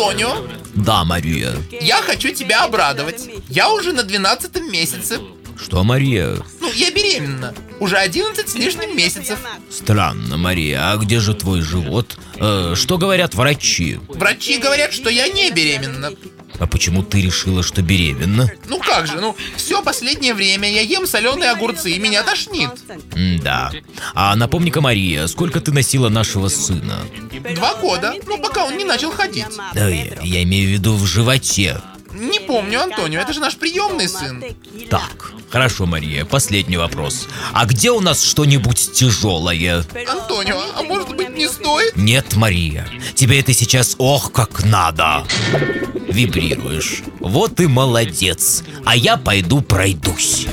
Антонио, Да, Мария. я хочу тебя обрадовать. Я уже на 12 месяце. Что, Мария? Ну, я беременна. Уже 11 с лишним месяцев. Странно, Мария, а где же твой живот? Э, что говорят врачи? Врачи говорят, что я не беременна. А почему ты решила, что беременна? Ну как же, ну, все последнее время я ем соленые огурцы и меня тошнит. Да. А напомни-ка, Мария, сколько ты носила нашего сына? Два года, ну пока он не начал ходить. Да, я, я имею в виду в животе. Не помню, Антонио, это же наш приемный сын. Так, хорошо, Мария, последний вопрос. А где у нас что-нибудь тяжелое? Антонио, а может быть не стоит? Нет, Мария, тебе это сейчас ох как надо. Вибрируешь. Вот и молодец. А я пойду пройдусь.